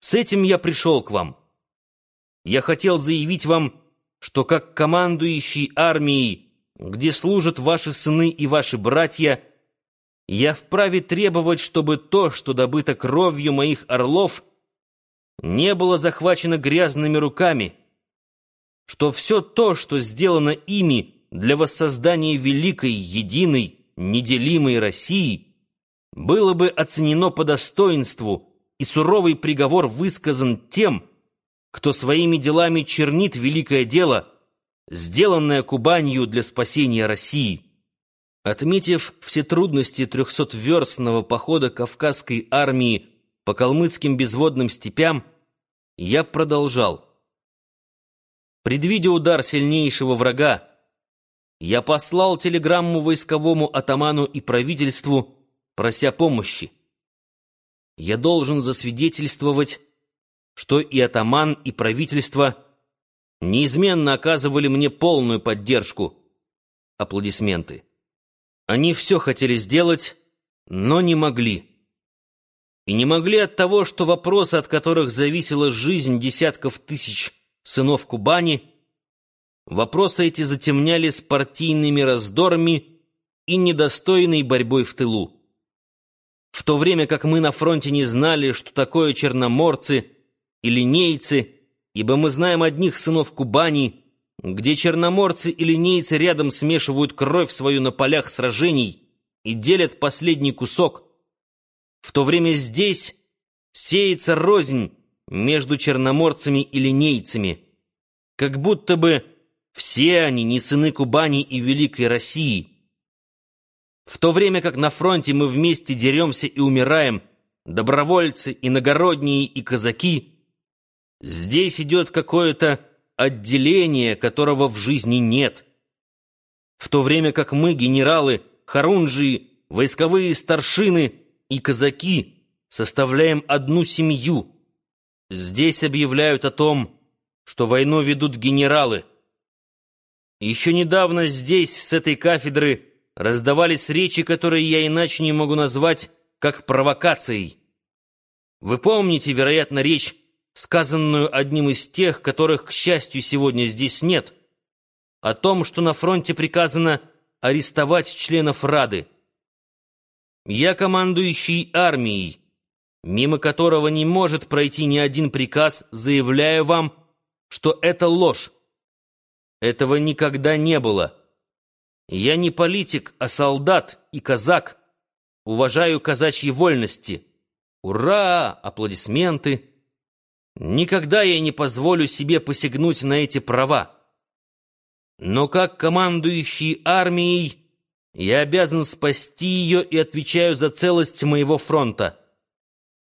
С этим я пришел к вам. Я хотел заявить вам, что как командующий армией, где служат ваши сыны и ваши братья, я вправе требовать, чтобы то, что добыто кровью моих орлов, не было захвачено грязными руками, что все то, что сделано ими для воссоздания великой, единой, неделимой России, было бы оценено по достоинству и суровый приговор высказан тем, кто своими делами чернит великое дело, сделанное Кубанью для спасения России. Отметив все трудности трехсотверстного похода Кавказской армии по калмыцким безводным степям, я продолжал. Предвидя удар сильнейшего врага, я послал телеграмму войсковому атаману и правительству, прося помощи я должен засвидетельствовать, что и атаман, и правительство неизменно оказывали мне полную поддержку. Аплодисменты. Они все хотели сделать, но не могли. И не могли от того, что вопросы, от которых зависела жизнь десятков тысяч сынов Кубани, вопросы эти затемняли с партийными раздорами и недостойной борьбой в тылу в то время как мы на фронте не знали, что такое черноморцы и линейцы, ибо мы знаем одних сынов Кубани, где черноморцы и линейцы рядом смешивают кровь свою на полях сражений и делят последний кусок. В то время здесь сеется рознь между черноморцами и линейцами, как будто бы все они не сыны Кубани и Великой России, в то время как на фронте мы вместе деремся и умираем, добровольцы, иногородние и казаки, здесь идет какое-то отделение, которого в жизни нет. В то время как мы, генералы, хорунжии, войсковые старшины и казаки, составляем одну семью, здесь объявляют о том, что войну ведут генералы. Еще недавно здесь, с этой кафедры, раздавались речи, которые я иначе не могу назвать, как провокацией. Вы помните, вероятно, речь, сказанную одним из тех, которых, к счастью, сегодня здесь нет, о том, что на фронте приказано арестовать членов Рады. Я командующий армией, мимо которого не может пройти ни один приказ, заявляю вам, что это ложь. Этого никогда не было. Я не политик, а солдат и казак. Уважаю казачьи вольности. Ура! Аплодисменты. Никогда я не позволю себе посягнуть на эти права. Но как командующий армией я обязан спасти ее и отвечаю за целость моего фронта.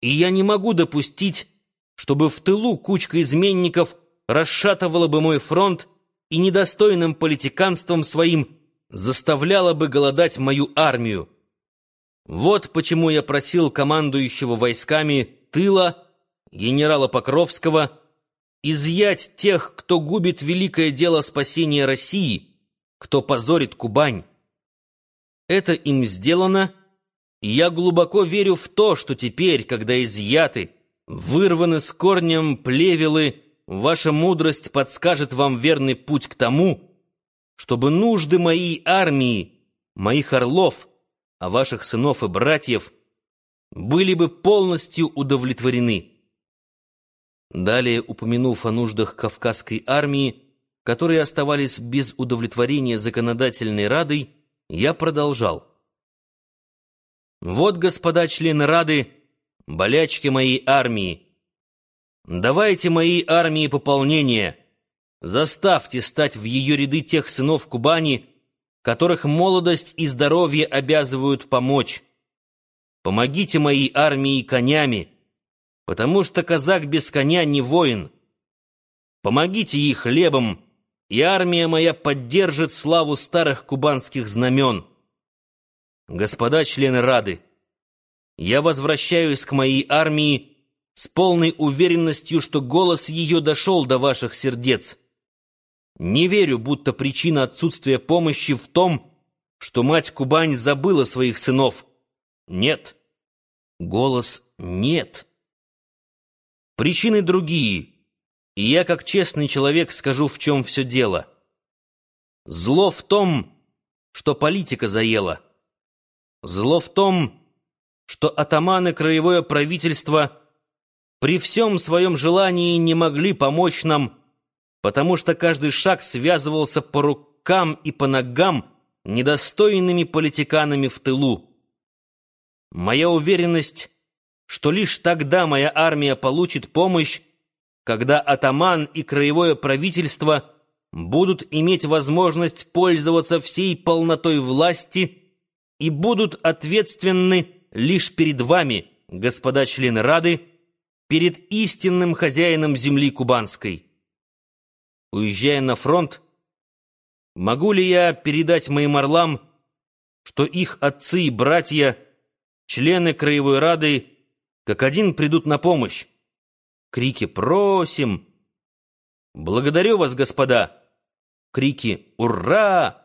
И я не могу допустить, чтобы в тылу кучка изменников расшатывала бы мой фронт и недостойным политиканством своим заставляла бы голодать мою армию. Вот почему я просил командующего войсками тыла, генерала Покровского, изъять тех, кто губит великое дело спасения России, кто позорит Кубань. Это им сделано, и я глубоко верю в то, что теперь, когда изъяты, вырваны с корнем плевелы, ваша мудрость подскажет вам верный путь к тому, чтобы нужды моей армии, моих орлов, а ваших сынов и братьев были бы полностью удовлетворены. Далее, упомянув о нуждах Кавказской армии, которые оставались без удовлетворения законодательной Радой, я продолжал. «Вот, господа члены Рады, болячки моей армии. Давайте моей армии пополнение». Заставьте стать в ее ряды тех сынов Кубани, которых молодость и здоровье обязывают помочь. Помогите моей армии конями, потому что казак без коня не воин. Помогите ей хлебом, и армия моя поддержит славу старых кубанских знамен. Господа члены Рады, я возвращаюсь к моей армии с полной уверенностью, что голос ее дошел до ваших сердец. Не верю, будто причина отсутствия помощи в том, что мать Кубань забыла своих сынов. Нет. Голос «нет». Причины другие, и я, как честный человек, скажу, в чем все дело. Зло в том, что политика заела. Зло в том, что атаманы краевое правительство при всем своем желании не могли помочь нам, потому что каждый шаг связывался по рукам и по ногам недостойными политиканами в тылу. Моя уверенность, что лишь тогда моя армия получит помощь, когда атаман и краевое правительство будут иметь возможность пользоваться всей полнотой власти и будут ответственны лишь перед вами, господа члены Рады, перед истинным хозяином земли кубанской. Уезжая на фронт, могу ли я передать моим орлам, что их отцы и братья, члены Краевой Рады, как один придут на помощь? Крики «Просим!» «Благодарю вас, господа!» Крики «Ура!»